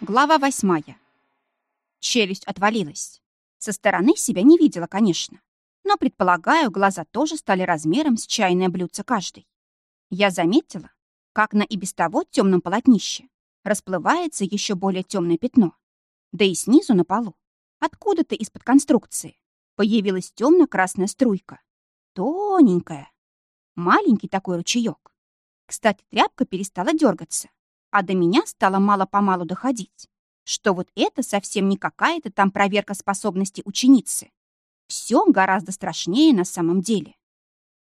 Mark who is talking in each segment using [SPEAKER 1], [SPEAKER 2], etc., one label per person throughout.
[SPEAKER 1] Глава восьмая. Челюсть отвалилась. Со стороны себя не видела, конечно. Но, предполагаю, глаза тоже стали размером с чайное блюдце каждый. Я заметила, как на и без того темном полотнище расплывается еще более темное пятно. Да и снизу на полу, откуда-то из-под конструкции, появилась темно-красная струйка. Тоненькая. Маленький такой ручеек. Кстати, тряпка перестала дергаться а до меня стало мало-помалу доходить, что вот это совсем не какая-то там проверка способностей ученицы. Все гораздо страшнее на самом деле.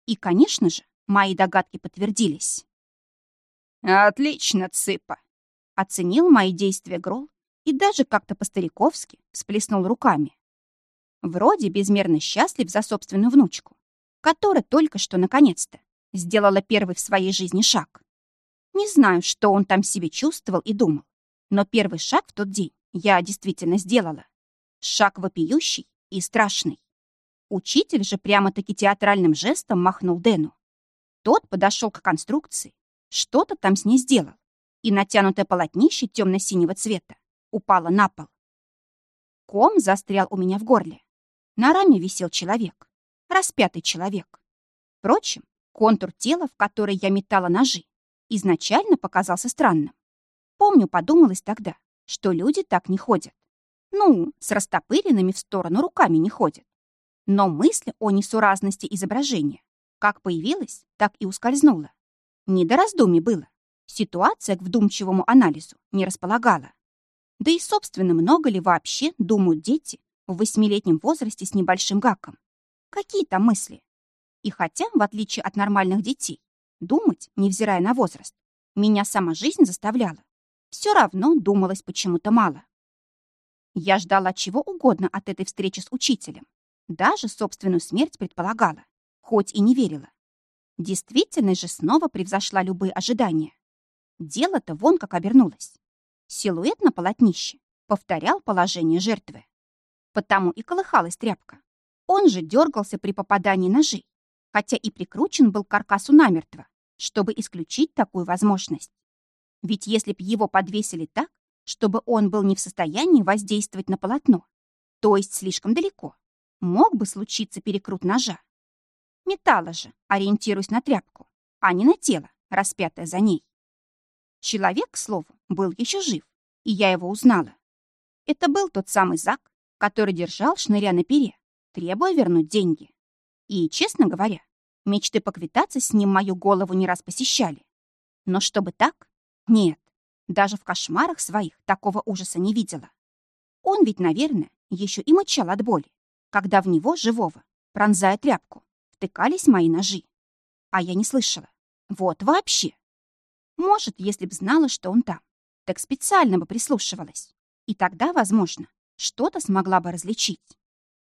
[SPEAKER 1] И, конечно же, мои догадки подтвердились.
[SPEAKER 2] «Отлично, Цыпа!»
[SPEAKER 1] — оценил мои действия Грол и даже как-то по-стариковски всплеснул руками. Вроде безмерно счастлив за собственную внучку, которая только что, наконец-то, сделала первый в своей жизни шаг. Не знаю, что он там себе чувствовал и думал, но первый шаг в тот день я действительно сделала. Шаг вопиющий и страшный. Учитель же прямо-таки театральным жестом махнул Дэну. Тот подошел к конструкции, что-то там с ней сделал, и натянутое полотнище темно-синего цвета упало на пол. Ком застрял у меня в горле. На раме висел человек, распятый человек. Впрочем, контур тела, в который я метала ножи, изначально показался странным. Помню, подумалось тогда, что люди так не ходят. Ну, с растопыренными в сторону руками не ходят. Но мысль о несуразности изображения как появилась, так и ускользнула. Не до раздумий было. Ситуация к вдумчивому анализу не располагала. Да и, собственно, много ли вообще думают дети в восьмилетнем возрасте с небольшим гаком? Какие там мысли? И хотя, в отличие от нормальных детей, Думать, невзирая на возраст, меня сама жизнь заставляла. Все равно думалось почему-то мало. Я ждала чего угодно от этой встречи с учителем. Даже собственную смерть предполагала, хоть и не верила. Действительность же снова превзошла любые ожидания. Дело-то вон как обернулось. Силуэт на полотнище повторял положение жертвы. Потому и колыхалась тряпка. Он же дергался при попадании ножей, хотя и прикручен был к каркасу намертво, чтобы исключить такую возможность. Ведь если б его подвесили так, чтобы он был не в состоянии воздействовать на полотно, то есть слишком далеко, мог бы случиться перекрут ножа. Металла же, ориентируясь на тряпку, а не на тело, распятое за ней. Человек, к слову, был еще жив, и я его узнала. Это был тот самый Зак, который держал шныря на пере, требуя вернуть деньги. И, честно говоря, Мечты поквитаться с ним мою голову не раз посещали. Но чтобы так? Нет. Даже в кошмарах своих такого ужаса не видела. Он ведь, наверное, еще и мычал от боли, когда в него, живого, пронзая тряпку, втыкались мои ножи. А я не слышала. Вот вообще. Может, если б знала, что он там, так специально бы прислушивалась. И тогда, возможно, что-то смогла бы различить.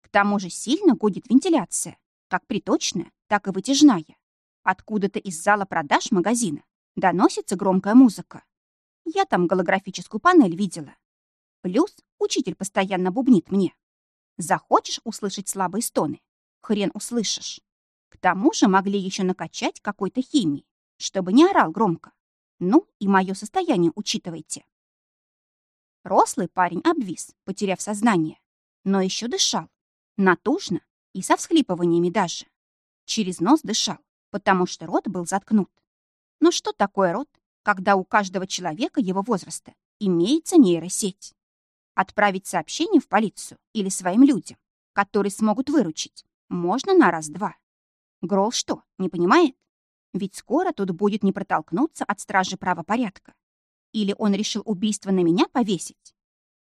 [SPEAKER 1] К тому же сильно гудит вентиляция, как приточная, так и вытяжная. Откуда-то из зала продаж магазина доносится громкая музыка. Я там голографическую панель видела. Плюс учитель постоянно бубнит мне. Захочешь услышать слабые стоны? Хрен услышишь. К тому же могли еще накачать какой-то химии, чтобы не орал громко. Ну, и мое состояние учитывайте. Рослый парень обвис, потеряв сознание, но еще дышал. Натужно и со всхлипываниями даже. Через нос дышал, потому что рот был заткнут. Но что такое рот, когда у каждого человека его возраста имеется нейросеть? Отправить сообщение в полицию или своим людям, которые смогут выручить, можно на раз-два. Грол что, не понимает? Ведь скоро тут будет не протолкнуться от стражи правопорядка. Или он решил убийство на меня повесить?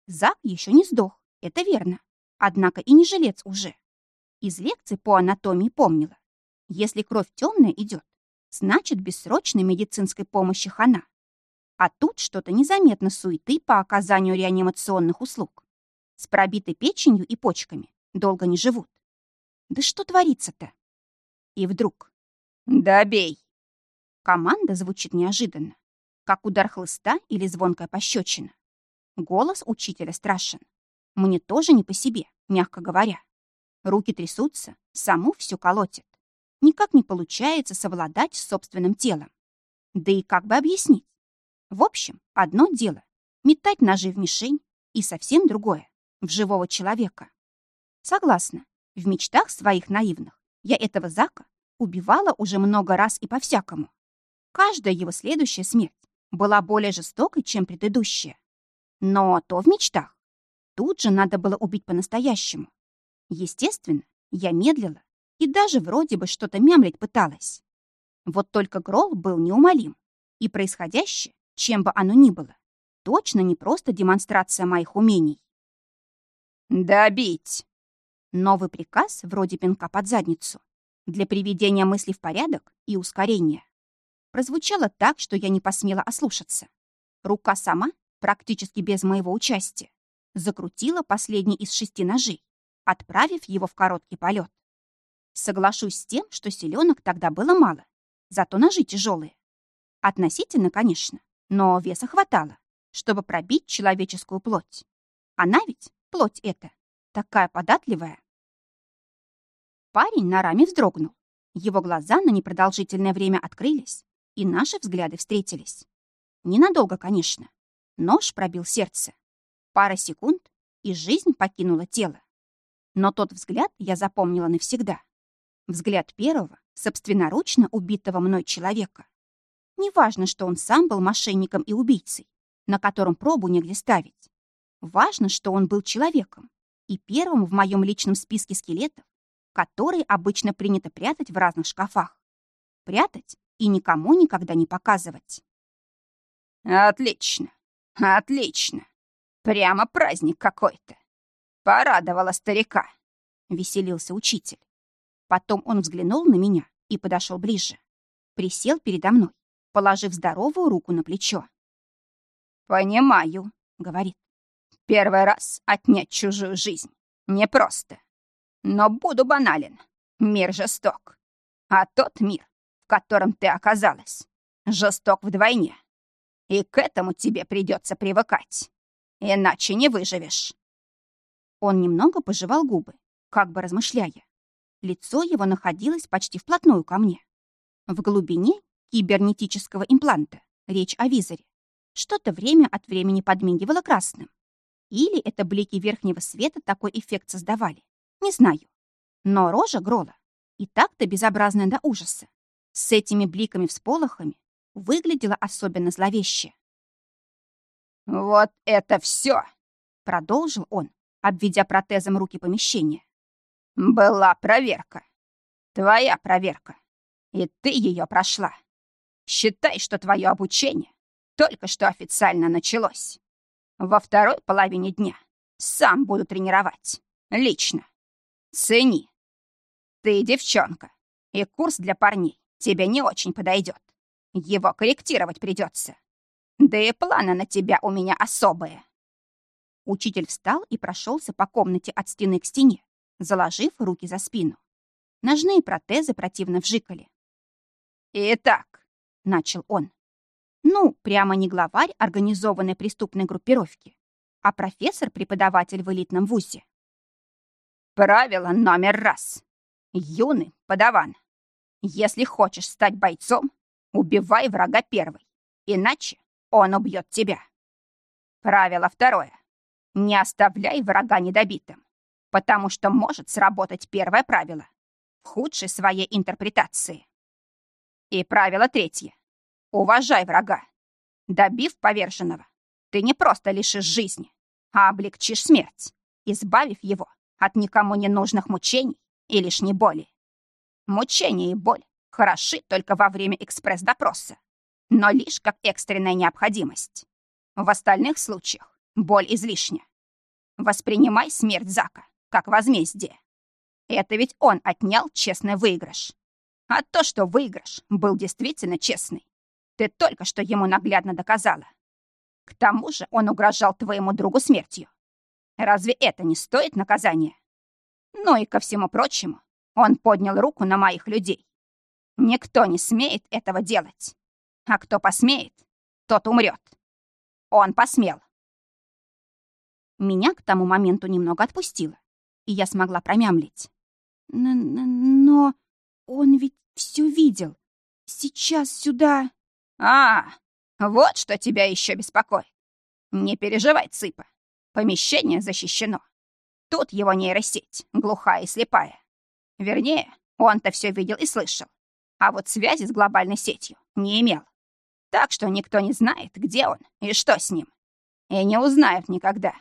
[SPEAKER 1] Зак еще не сдох, это верно. Однако и не жилец уже. Из лекций по анатомии помнила. Если кровь темная идет, значит, бессрочной медицинской помощи хана. А тут что-то незаметно суеты по оказанию реанимационных услуг. С пробитой печенью и почками долго не живут. Да что творится-то? И вдруг...
[SPEAKER 2] «Добей!»
[SPEAKER 1] Команда звучит неожиданно, как удар хлыста или звонкая пощечина. Голос учителя страшен. Мне тоже не по себе, мягко говоря. Руки трясутся, саму все колотит. Никак не получается совладать с собственным телом. Да и как бы объяснить? В общем, одно дело. Метать ножи в мишень и совсем другое — в живого человека. Согласна, в мечтах своих наивных я этого Зака убивала уже много раз и по-всякому. Каждая его следующая смерть была более жестокой, чем предыдущая. Но то в мечтах. Тут же надо было убить по-настоящему. Естественно, я медлила и даже вроде бы что-то мямлить пыталась. Вот только Грол был неумолим, и происходящее, чем бы оно ни было, точно не просто демонстрация моих умений.
[SPEAKER 2] «Добить!»
[SPEAKER 1] Новый приказ, вроде пинка под задницу, для приведения мыслей в порядок и ускорения. Прозвучало так, что я не посмела ослушаться. Рука сама, практически без моего участия, закрутила последний из шести ножей, отправив его в короткий полет. Соглашусь с тем, что селенок тогда было мало, зато ножи тяжелые. Относительно, конечно, но веса хватало, чтобы пробить человеческую плоть. Она ведь, плоть эта, такая податливая. Парень на раме вздрогнул. Его глаза на непродолжительное время открылись, и наши взгляды встретились. Ненадолго, конечно. Нож пробил сердце. Пара секунд, и жизнь покинула тело. Но тот взгляд я запомнила навсегда. Взгляд первого, собственноручно убитого мной человека. Неважно, что он сам был мошенником и убийцей, на котором пробу негде ставить. Важно, что он был человеком и первым в моем личном списке скелетов, которые обычно принято прятать в разных шкафах. Прятать и никому никогда не показывать.
[SPEAKER 2] «Отлично, отлично. Прямо праздник какой-то. Порадовала старика», — веселился учитель.
[SPEAKER 1] Потом он взглянул на меня и подошел ближе. Присел передо мной, положив здоровую руку на плечо.
[SPEAKER 2] «Понимаю», — говорит. «Первый раз отнять чужую жизнь. Непросто. Но буду банален. Мир жесток. А тот мир, в котором ты оказалась, жесток вдвойне. И к этому тебе придется привыкать. Иначе не выживешь».
[SPEAKER 1] Он немного пожевал губы, как бы размышляя. Лицо его находилось почти вплотную ко мне. В глубине кибернетического импланта, речь о визоре, что-то время от времени подмигивало красным. Или это блики верхнего света такой эффект создавали, не знаю. Но рожа Грола, и так-то безобразная до ужаса, с этими бликами-всполохами выглядела особенно зловеще.
[SPEAKER 2] «Вот это все!»
[SPEAKER 1] — продолжил он, обведя протезом руки помещения.
[SPEAKER 2] «Была проверка. Твоя проверка. И ты ее прошла. Считай, что твое обучение только что официально началось. Во второй половине дня сам буду тренировать. Лично. Цени. Ты девчонка, и курс для парней тебе не очень подойдет. Его корректировать придется. Да и планы на тебя у меня особые.
[SPEAKER 1] Учитель встал и прошелся по комнате от стены к стене, заложив руки за спину. Ножные протезы противно вжикали.
[SPEAKER 2] «Итак», — начал он,
[SPEAKER 1] ну, прямо не главарь организованной преступной группировки, а профессор-преподаватель в элитном вузе.
[SPEAKER 2] Правило номер раз. Юный подаван. Если хочешь стать бойцом, убивай врага первый, иначе он убьет тебя. Правило второе. Не оставляй врага недобитым, потому что может сработать первое правило в худшей своей интерпретации. И правило третье. Уважай врага. Добив поверженного, ты не просто лишишь жизни, а облегчишь смерть, избавив его от никому не нужных мучений и лишней боли. Мучения и боль хороши только во время экспресс-допроса, но лишь как экстренная необходимость. В остальных случаях боль излишня. Воспринимай смерть Зака как возмездие. Это ведь он отнял честный выигрыш. А то, что выигрыш был действительно честный, ты только что ему наглядно доказала. К тому же он угрожал твоему другу смертью. Разве это не стоит наказания? Ну и ко всему прочему, он поднял руку на моих людей. Никто не смеет этого делать. А кто посмеет, тот умрет. Он посмел.
[SPEAKER 1] Меня к тому моменту немного отпустило, и я смогла промямлить. Но он ведь все видел. Сейчас сюда...
[SPEAKER 2] «А, вот что тебя еще беспокоит. Не переживай, Цыпа. Помещение защищено. Тут его нейросеть, глухая и слепая. Вернее, он-то все видел и слышал. А вот связи с глобальной сетью не имел. Так что никто не знает, где он и что с ним. И не узнают никогда.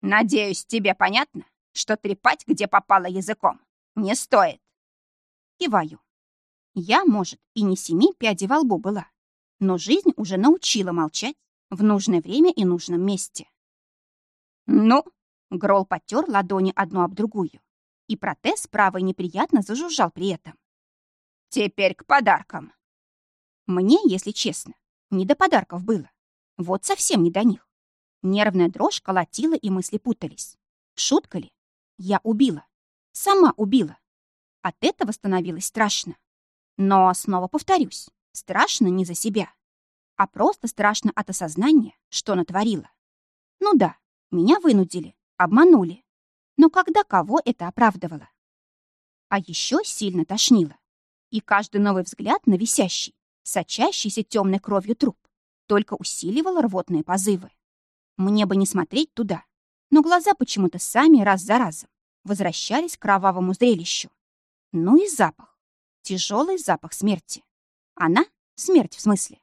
[SPEAKER 2] Надеюсь, тебе понятно, что трепать, где попало языком, не стоит.
[SPEAKER 1] Киваю. Я, может, и не семи пядей во лбу была, но жизнь уже научила молчать в нужное время и нужном месте. «Ну?» — Грол потер ладони одну об другую, и протез правой неприятно зажужжал при этом.
[SPEAKER 2] «Теперь к подаркам».
[SPEAKER 1] Мне, если честно, не до подарков было. Вот совсем не до них. Нервная дрожь колотила, и мысли путались. Шутка ли? Я убила. Сама убила. От этого становилось страшно. Но снова повторюсь, страшно не за себя, а просто страшно от осознания, что натворила. Ну да, меня вынудили, обманули. Но когда кого это оправдывало? А еще сильно тошнило. И каждый новый взгляд на висящий, сочащийся темной кровью труп только усиливал рвотные позывы. Мне бы не смотреть туда, но глаза почему-то сами раз за разом возвращались к кровавому зрелищу. Ну и запах. Тяжелый запах смерти. Она, смерть в смысле,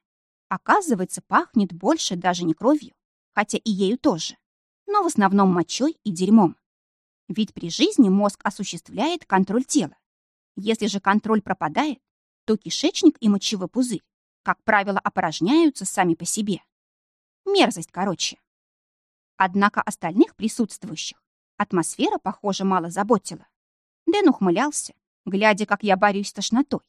[SPEAKER 1] оказывается, пахнет больше даже не кровью, хотя и ею тоже, но в основном мочой и дерьмом. Ведь при жизни мозг осуществляет контроль тела. Если же контроль пропадает, то кишечник и мочевой пузырь, как правило, опорожняются сами по себе. Мерзость, короче. Однако остальных присутствующих атмосфера, похоже, мало заботила. Дэн ухмылялся, глядя, как я борюсь с тошнотой.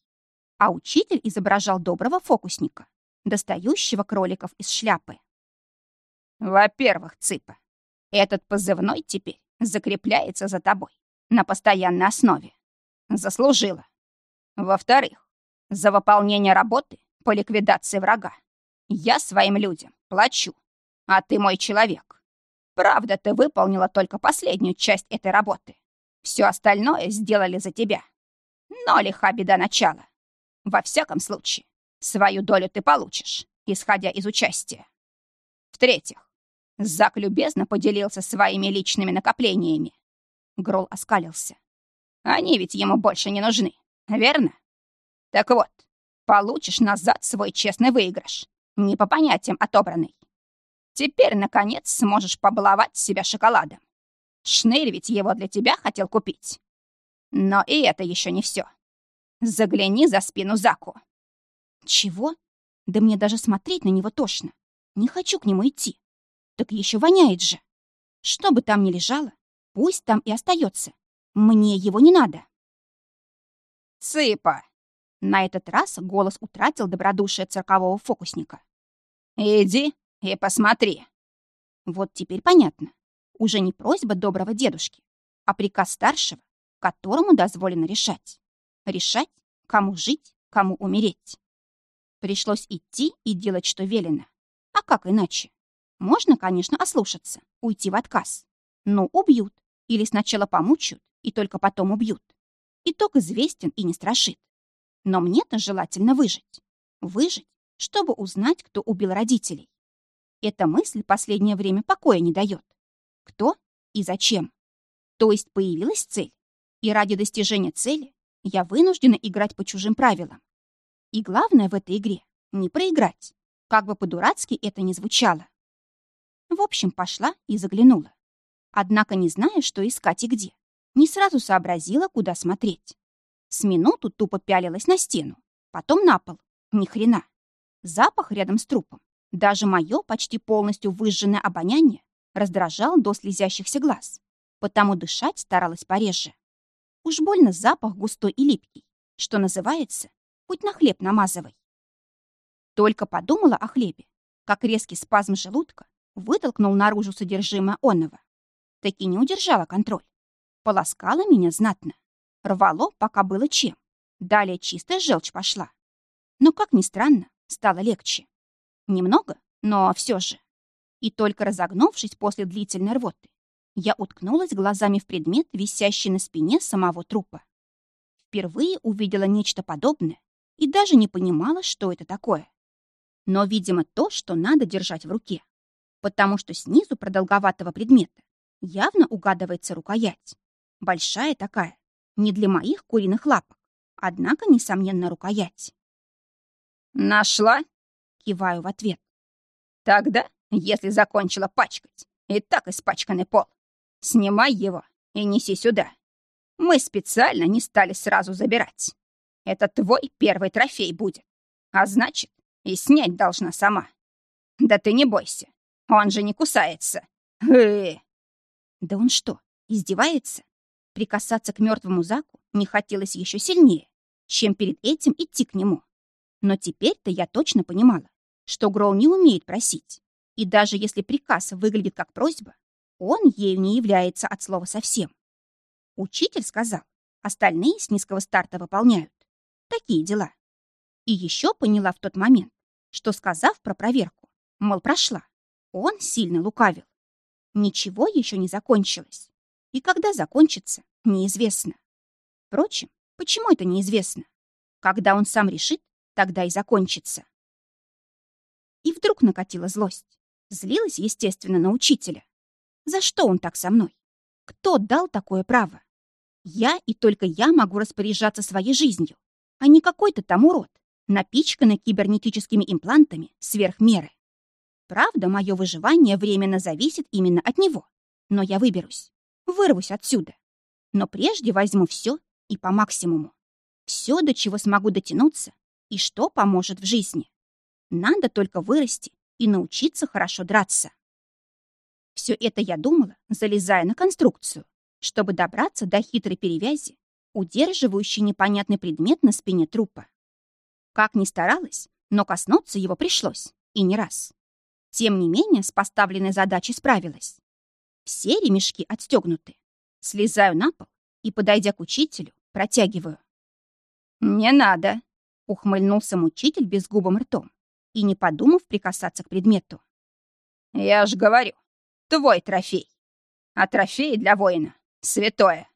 [SPEAKER 1] А учитель изображал доброго фокусника, достающего кроликов из шляпы.
[SPEAKER 2] «Во-первых, Цыпа, этот позывной теперь закрепляется за тобой на постоянной основе. Заслужила. Во-вторых, за выполнение работы по ликвидации врага я своим людям плачу, а ты мой человек. Правда, ты выполнила только последнюю часть этой работы. Все остальное сделали за тебя. Но лиха беда начала. Во всяком случае, свою долю ты получишь, исходя из участия. В-третьих, Зак любезно поделился своими личными накоплениями. Грол оскалился. Они ведь ему больше не нужны, верно? Так вот, получишь назад свой честный выигрыш, не по понятиям отобранный. Теперь, наконец, сможешь побаловать себя шоколадом. Шнырь ведь его для тебя хотел купить. Но и это еще не все. Загляни за спину Заку.
[SPEAKER 1] Чего? Да мне даже смотреть на него тошно. Не хочу к нему идти. Так еще воняет же. Что бы там ни лежало, пусть там и остается. Мне его не надо.
[SPEAKER 2] Цыпа!
[SPEAKER 1] На этот раз голос утратил добродушие циркового фокусника.
[SPEAKER 2] Иди и посмотри.
[SPEAKER 1] Вот теперь понятно. Уже не просьба доброго дедушки, а приказ старшего, которому дозволено решать. Решать, кому жить, кому умереть. Пришлось идти и делать, что велено. А как иначе? Можно, конечно, ослушаться, уйти в отказ. Но убьют. Или сначала помучают, и только потом убьют. Итог известен и не страшит. Но мне-то желательно выжить. Выжить, чтобы узнать, кто убил родителей. Эта мысль последнее время покоя не дает. Кто и зачем? То есть появилась цель, и ради достижения цели я вынуждена играть по чужим правилам. И главное в этой игре — не проиграть, как бы по-дурацки это ни звучало. В общем, пошла и заглянула. Однако, не зная, что искать и где, не сразу сообразила, куда смотреть. С минуту тупо пялилась на стену, потом на пол. Ни хрена. Запах рядом с трупом даже мое почти полностью выжженное обоняние раздражало до слезящихся глаз, потому дышать старалась пореже. Уж больно запах густой и липкий, что называется, хоть на хлеб намазывай. Только подумала о хлебе, как резкий спазм желудка вытолкнул наружу содержимое оного. Таки не удержала контроль. Полоскала меня знатно. Рвало, пока было чем. Далее чистая желчь пошла. Но, как ни странно, стало легче. Немного, но все же. И только разогнувшись после длительной рвоты, я уткнулась глазами в предмет, висящий на спине самого трупа. Впервые увидела нечто подобное и даже не понимала, что это такое. Но, видимо, то, что надо держать в руке. потому что снизу продолговатого предмета явно угадывается рукоять. Большая такая, не для моих куриных лапок, однако, несомненно, рукоять.
[SPEAKER 2] «Нашла?»
[SPEAKER 1] — киваю в ответ.
[SPEAKER 2] «Тогда, если закончила пачкать, и так испачканный пол, снимай его и неси сюда. Мы специально не стали сразу забирать. Это твой первый трофей будет. А значит, и снять должна сама. Да ты не бойся, он же не кусается. Э
[SPEAKER 1] Да он что, издевается? Прикасаться к мертвому Заку не хотелось еще сильнее, чем перед этим идти к нему. Но теперь-то я точно понимала, что Гроу не умеет просить. И даже если приказ выглядит как просьба, он ею не является от слова совсем. Учитель сказал, остальные с низкого старта выполняют. Такие дела. И еще поняла в тот момент, что, сказав про проверку, мол, прошла, он сильно лукавил. Ничего еще не закончилось. И когда закончится, неизвестно. Впрочем, почему это неизвестно? Когда он сам решит, тогда и закончится. И вдруг накатила злость. Злилась, естественно, на учителя. За что он так со мной? Кто дал такое право? Я и только я могу распоряжаться своей жизнью, а не какой-то там урод, напичканный кибернетическими имплантами сверх меры. Правда, мое выживание временно зависит именно от него. Но я выберусь, вырвусь отсюда. Но прежде возьму все и по максимуму. Все, до чего смогу дотянуться и что поможет в жизни. Надо только вырасти и научиться хорошо драться. Все это я думала, залезая на конструкцию, чтобы добраться до хитрой перевязи, удерживающей непонятный предмет на спине трупа. Как ни старалась, но коснуться его пришлось, и не раз. Тем не менее, с поставленной задачей справилась. Все ремешки отстегнуты. Слезаю на пол и, подойдя к учителю, протягиваю.
[SPEAKER 2] «Не надо», —
[SPEAKER 1] ухмыльнулся мучитель безгубым ртом и не подумав прикасаться к предмету.
[SPEAKER 2] «Я ж говорю, твой трофей. А трофей для воина — святое.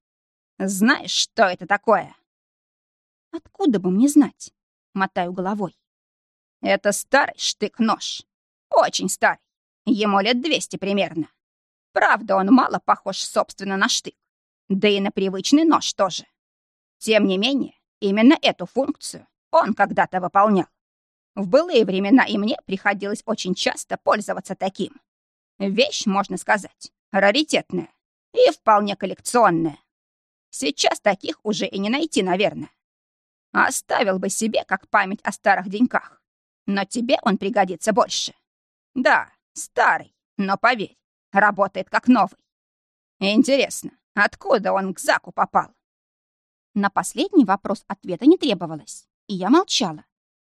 [SPEAKER 2] Знаешь, что это такое?»
[SPEAKER 1] «Откуда бы мне знать?» — мотаю головой.
[SPEAKER 2] «Это старый штык-нож. Очень старый. Ему лет двести примерно. Правда, он мало похож, собственно, на штык. Да и на привычный нож тоже. Тем не менее, именно эту функцию он когда-то выполнял. В былые времена и мне приходилось очень часто пользоваться таким. Вещь, можно сказать, раритетная и вполне коллекционная. Сейчас таких уже и не найти, наверное. Оставил бы себе как память о старых деньках. Но тебе он пригодится больше. Да, старый, но поверь, работает как новый. Интересно, откуда он к Заку попал?
[SPEAKER 1] На последний вопрос ответа не требовалось, и я молчала,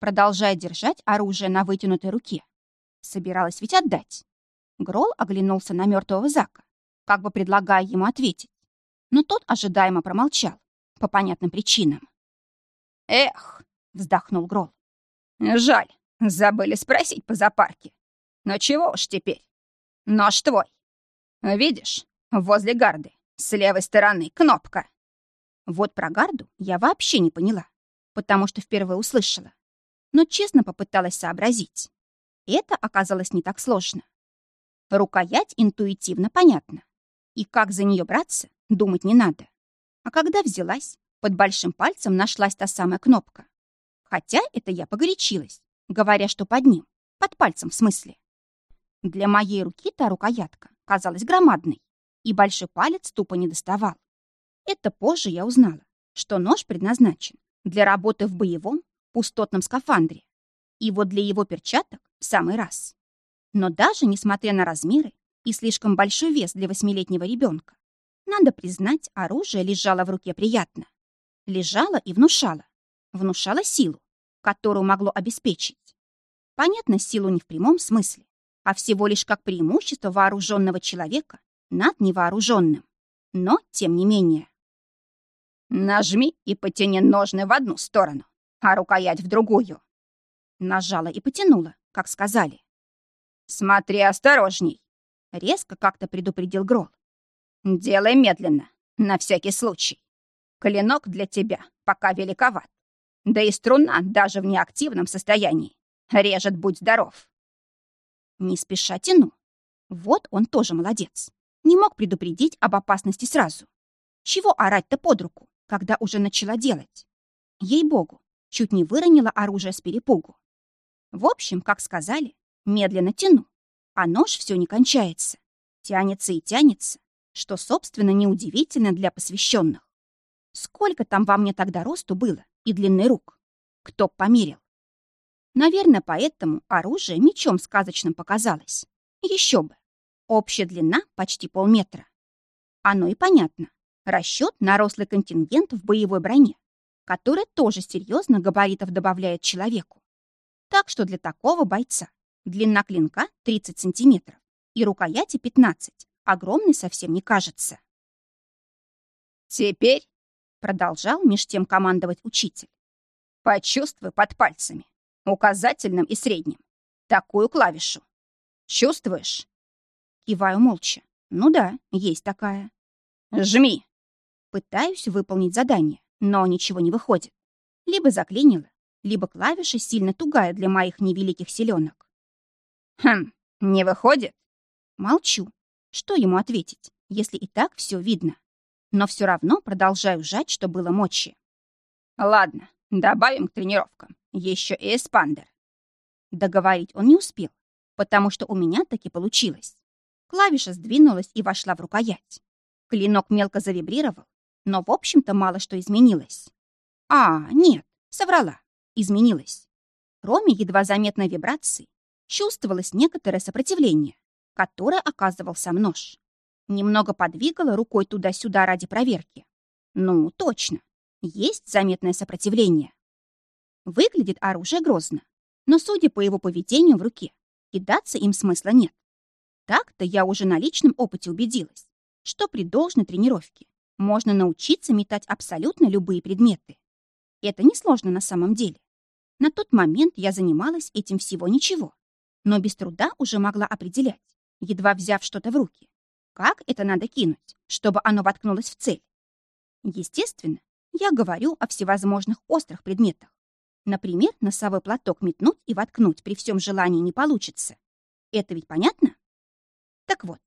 [SPEAKER 1] продолжая держать оружие на вытянутой руке. Собиралась ведь отдать. Грол оглянулся на мертвого Зака, как бы предлагая ему ответить. Но тот ожидаемо промолчал, по понятным причинам.
[SPEAKER 2] «Эх!» — вздохнул Грол. «Жаль, забыли спросить по зоопарке. Но чего уж теперь? Нож твой. Видишь, возле гарды, с левой стороны, кнопка.
[SPEAKER 1] Вот про гарду я вообще не поняла, потому что впервые услышала. Но честно попыталась сообразить. Это оказалось не так сложно. Рукоять интуитивно понятна. И как за нее браться, думать не надо. А когда взялась, под большим пальцем нашлась та самая кнопка. Хотя это я погорячилась, говоря, что под ним, под пальцем в смысле. Для моей руки та рукоятка казалась громадной, и большой палец тупо не доставал. Это позже я узнала, что нож предназначен для работы в боевом пустотном скафандре. И вот для его перчаток в самый раз. Но даже несмотря на размеры и слишком большой вес для восьмилетнего ребенка, надо признать, оружие лежало в руке приятно. Лежало и внушало. Внушало силу, которую могло обеспечить. Понятно, силу не в прямом смысле, а всего лишь как преимущество вооруженного человека над невооруженным. Но, тем не менее.
[SPEAKER 2] «Нажми и потяни ножны в одну сторону, а рукоять в другую».
[SPEAKER 1] Нажала и потянула, как сказали.
[SPEAKER 2] «Смотри осторожней», —
[SPEAKER 1] резко как-то предупредил Грол.
[SPEAKER 2] «Делай медленно, на всякий случай. Клинок для тебя пока великоват. Да и струна даже в неактивном состоянии. Режет, будь здоров.
[SPEAKER 1] Не спеша тяну. Вот он тоже молодец. Не мог предупредить об опасности сразу. Чего орать-то под руку, когда уже начала делать? Ей-богу, чуть не выронила оружие с перепугу. В общем, как сказали, медленно тяну, а нож все не кончается. Тянется и тянется, что, собственно, неудивительно для посвященных. Сколько там во мне тогда росту было и длины рук? Кто померил? Наверное, поэтому оружие мечом сказочным показалось. Еще бы. Общая длина почти полметра. Оно и понятно. Расчет на рослый контингент в боевой броне, который тоже серьезно габаритов добавляет человеку. Так что для такого бойца длина клинка 30 сантиметров и рукояти 15, огромной совсем не кажется.
[SPEAKER 2] «Теперь», — продолжал меж тем командовать учитель, «почувствуй под пальцами указательным и средним, такую клавишу. Чувствуешь?
[SPEAKER 1] Киваю молча. Ну да, есть такая.
[SPEAKER 2] Жми.
[SPEAKER 1] Пытаюсь выполнить задание, но ничего не выходит. Либо заклинило, либо клавиша сильно тугая для моих невеликих селенок.
[SPEAKER 2] Хм, не выходит?
[SPEAKER 1] Молчу. Что ему ответить, если и так все видно? Но все равно продолжаю жать, что было мочи.
[SPEAKER 2] Ладно, добавим к тренировкам. Еще и эспандер.
[SPEAKER 1] Договорить он не успел, потому что у меня таки получилось. Клавиша сдвинулась и вошла в рукоять. Клинок мелко завибрировал, но, в общем-то, мало что изменилось. А, нет, соврала. Изменилось. Кроме едва заметной вибрации, чувствовалось некоторое сопротивление, которое оказывал сам нож. Немного подвигала рукой туда-сюда ради проверки. Ну, точно, есть заметное сопротивление. Выглядит оружие грозно, но, судя по его поведению в руке, кидаться им смысла нет. Так-то я уже на личном опыте убедилась, что при должной тренировке можно научиться метать абсолютно любые предметы. Это несложно на самом деле. На тот момент я занималась этим всего ничего, но без труда уже могла определять, едва взяв что-то в руки, как это надо кинуть, чтобы оно воткнулось в цель. Естественно, я говорю о всевозможных острых предметах, Например, носовой платок метнуть и воткнуть при всем желании не получится. Это ведь понятно? Так вот,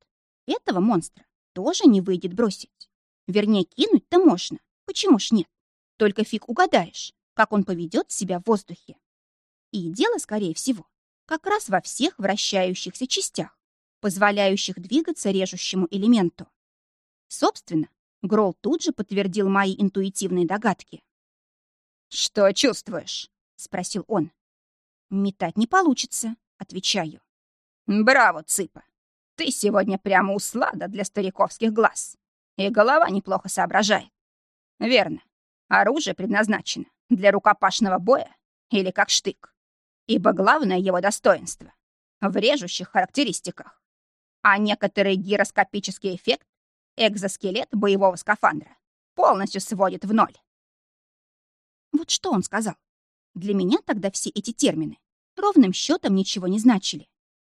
[SPEAKER 1] этого монстра тоже не выйдет бросить. Вернее, кинуть-то можно. Почему ж нет? Только фиг угадаешь, как он поведет себя в воздухе. И дело, скорее всего, как раз во всех вращающихся частях, позволяющих двигаться режущему элементу. Собственно, Грол тут же подтвердил мои интуитивные догадки.
[SPEAKER 2] «Что чувствуешь?» — спросил он.
[SPEAKER 1] «Метать не получится», — отвечаю.
[SPEAKER 2] «Браво, Цыпа! Ты сегодня прямо услада для стариковских глаз. И голова неплохо соображает. Верно. Оружие предназначено для рукопашного боя или как штык. Ибо главное его достоинство в режущих характеристиках. А некоторый гироскопический эффект экзоскелет боевого скафандра полностью сводит в ноль.
[SPEAKER 1] Вот что он сказал? Для меня тогда все эти термины ровным счетом ничего не значили.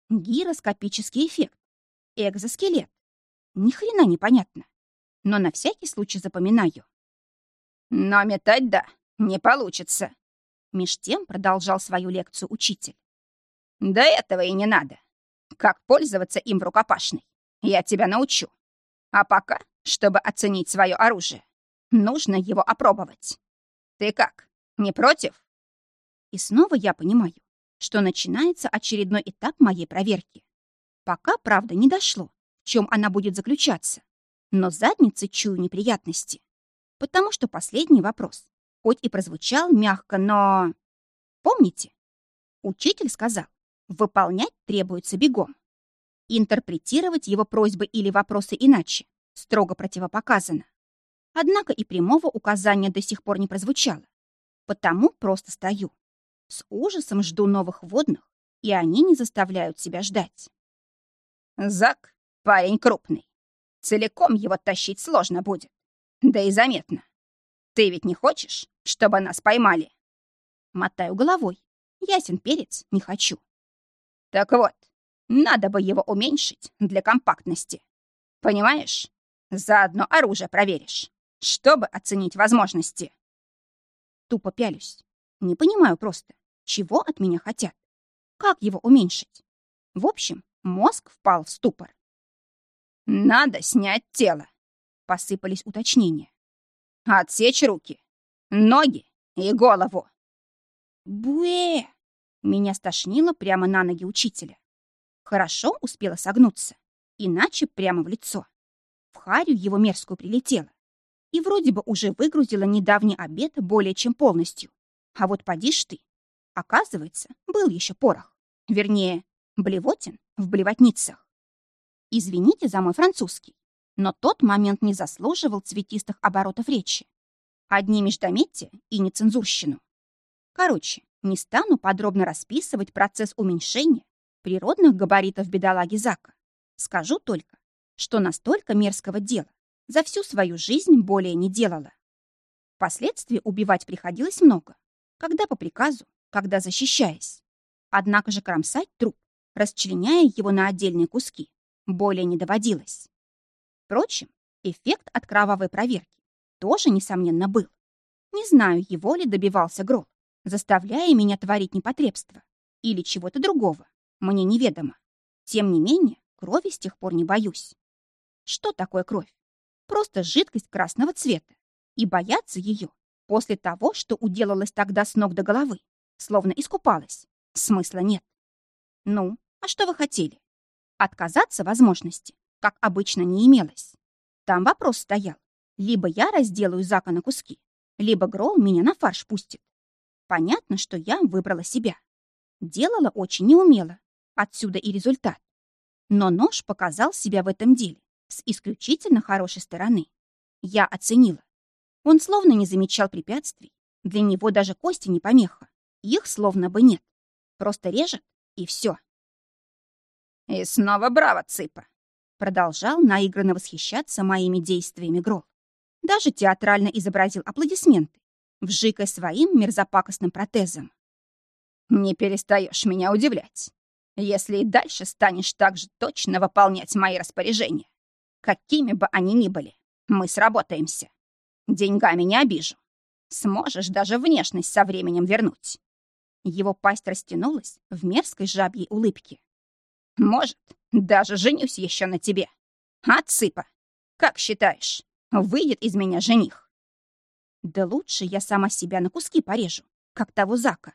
[SPEAKER 1] Гироскопический эффект, экзоскелет. Ни хрена непонятно. Но на всякий случай запоминаю.
[SPEAKER 2] Но метать, да, не получится.
[SPEAKER 1] Меж тем продолжал свою лекцию учитель.
[SPEAKER 2] До этого и не надо. Как пользоваться им в рукопашной, я тебя научу. А пока, чтобы оценить свое оружие, нужно его опробовать. Ты как, не против?
[SPEAKER 1] И снова я понимаю, что начинается очередной этап моей проверки. Пока, правда, не дошло, в чем она будет заключаться. Но задницы чую неприятности. Потому что последний вопрос, хоть и прозвучал мягко, но... Помните? Учитель сказал, выполнять требуется бегом. Интерпретировать его просьбы или вопросы иначе строго противопоказано. Однако и прямого указания до сих пор не прозвучало. Потому просто стою. С ужасом жду новых водных, и они не заставляют себя ждать.
[SPEAKER 2] Зак — парень крупный. Целиком его тащить сложно будет. Да и заметно. Ты ведь не хочешь, чтобы нас поймали?
[SPEAKER 1] Мотаю головой. Ясен перец, не хочу.
[SPEAKER 2] Так вот, надо бы его уменьшить для компактности. Понимаешь? Заодно оружие проверишь чтобы оценить возможности.
[SPEAKER 1] Тупо пялюсь. Не понимаю просто, чего от меня хотят. Как его уменьшить? В общем, Мозг впал в ступор.
[SPEAKER 2] «Надо снять тело», — посыпались уточнения. «Отсечь руки, ноги и голову».
[SPEAKER 1] «Буэ!» Меня стошнило прямо на ноги учителя. Хорошо успела согнуться, иначе прямо в лицо. В харю его мерзкую прилетело. И вроде бы уже выгрузила недавний обед более чем полностью. А вот поди ж ты. Оказывается, был еще порох. Вернее, блевотин в блевотницах. Извините за мой французский, но тот момент не заслуживал цветистых оборотов речи. Одни междометия и нецензурщину. Короче, не стану подробно расписывать процесс уменьшения природных габаритов бедолаги Зака. Скажу только, что настолько мерзкого дела за всю свою жизнь более не делала. Впоследствии убивать приходилось много, когда по приказу, когда защищаясь. Однако же кромсать труп, расчленяя его на отдельные куски, более не доводилось. Впрочем, эффект от кровавой проверки тоже, несомненно, был. Не знаю, его ли добивался Грол, заставляя меня творить непотребство или чего-то другого, мне неведомо. Тем не менее, крови с тех пор не боюсь. Что такое кровь? Просто жидкость красного цвета. И бояться ее после того, что уделалось тогда с ног до головы, словно искупалась, смысла нет. Ну, а что вы хотели? Отказаться возможности, как обычно, не имелось. Там вопрос стоял. Либо я разделаю Зака на куски, либо Грол меня на фарш пустит. Понятно, что я выбрала себя. Делала очень неумело. Отсюда и результат. Но нож показал себя в этом деле с исключительно хорошей стороны. Я оценила. Он словно не замечал препятствий. Для него даже кости не помеха. Их словно бы нет. Просто режет, и все.
[SPEAKER 2] «И снова браво, цыпа!»
[SPEAKER 1] Продолжал наигранно восхищаться моими действиями Грол. Даже театрально изобразил аплодисменты, вжикая своим мерзопакостным протезом.
[SPEAKER 2] «Не перестаешь меня удивлять. Если и дальше станешь так же точно выполнять мои распоряжения, какими бы они ни были, мы сработаемся. Деньгами не обижу. Сможешь даже внешность со временем вернуть.
[SPEAKER 1] Его пасть растянулась в мерзкой жабьей улыбке.
[SPEAKER 2] Может, даже женюсь еще на тебе. А, цыпа, как считаешь, выйдет из меня жених?
[SPEAKER 1] Да лучше я сама себя на куски порежу, как того Зака.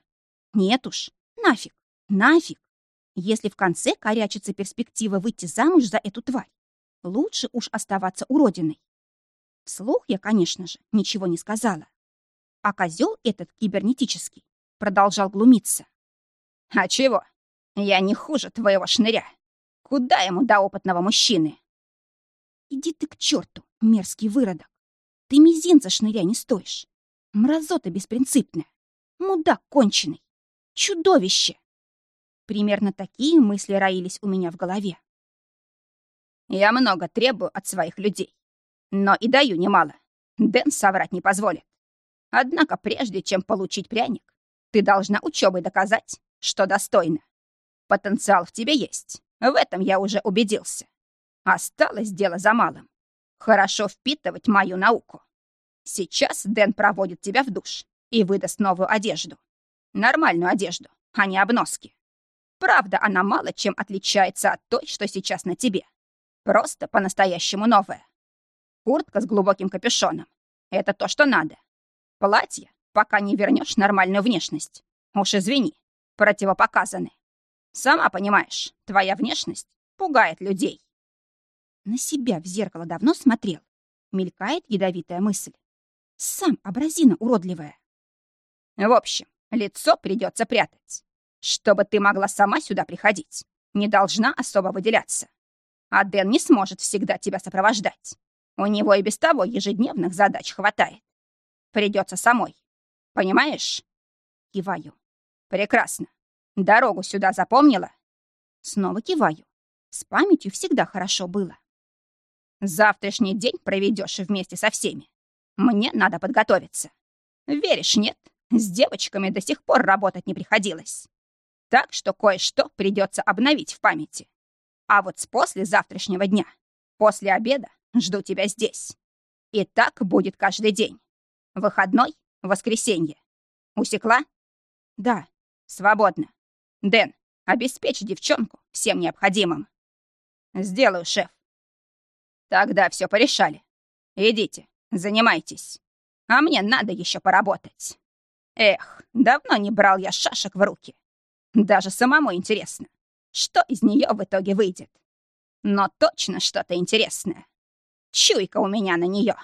[SPEAKER 1] Нет уж, нафиг, нафиг. Если в конце корячится перспектива выйти замуж за эту тварь, лучше уж оставаться уродиной. Вслух я, конечно же, ничего не сказала. А козел этот кибернетический продолжал глумиться.
[SPEAKER 2] «А чего? Я не хуже твоего шныря. Куда ему до опытного мужчины?»
[SPEAKER 1] «Иди ты к черту, мерзкий выродок. Ты мизинца шныря не стоишь. Мразота беспринципная. Мудак конченый. Чудовище!» Примерно такие мысли роились у меня в голове.
[SPEAKER 2] «Я много требую от своих людей, но и даю немало. Дэн соврать не позволит. Однако прежде чем получить пряник, ты должна учебой доказать, что достойна. Потенциал в тебе есть. В этом я уже убедился. Осталось дело за малым. Хорошо впитывать мою науку. Сейчас Дэн проводит тебя в душ и выдаст новую одежду. Нормальную одежду, а не обноски. Правда, она мало чем отличается от той, что сейчас на тебе. Просто по-настоящему новая. Куртка с глубоким капюшоном. Это то, что надо. Платье пока не вернешь нормальную внешность. Уж извини, противопоказаны. Сама понимаешь, твоя внешность пугает людей.
[SPEAKER 1] На себя в зеркало давно смотрел. Мелькает ядовитая мысль. Сам образина уродливая.
[SPEAKER 2] В общем, лицо придется прятать. Чтобы ты могла сама сюда приходить. Не должна особо выделяться. А Дэн не сможет всегда тебя сопровождать. У него и без того ежедневных задач хватает. Придется самой. Понимаешь?»
[SPEAKER 1] Киваю.
[SPEAKER 2] «Прекрасно. Дорогу сюда запомнила?»
[SPEAKER 1] Снова киваю. С памятью всегда хорошо было.
[SPEAKER 2] «Завтрашний день проведешь вместе со всеми. Мне надо подготовиться. Веришь, нет? С девочками до сих пор работать не приходилось. Так что кое-что придется обновить в памяти. А вот с после завтрашнего дня, после обеда, жду тебя здесь. И так будет каждый день. Выходной Воскресенье. Усекла?
[SPEAKER 1] Да.
[SPEAKER 2] Свободно. Дэн, обеспечь девчонку всем необходимым.
[SPEAKER 1] Сделаю, шеф.
[SPEAKER 2] Тогда все порешали. Идите, занимайтесь. А мне надо еще поработать. Эх, давно не брал я шашек в руки. Даже самому интересно, что из нее в итоге выйдет. Но точно что-то интересное. Чуйка у меня на нее.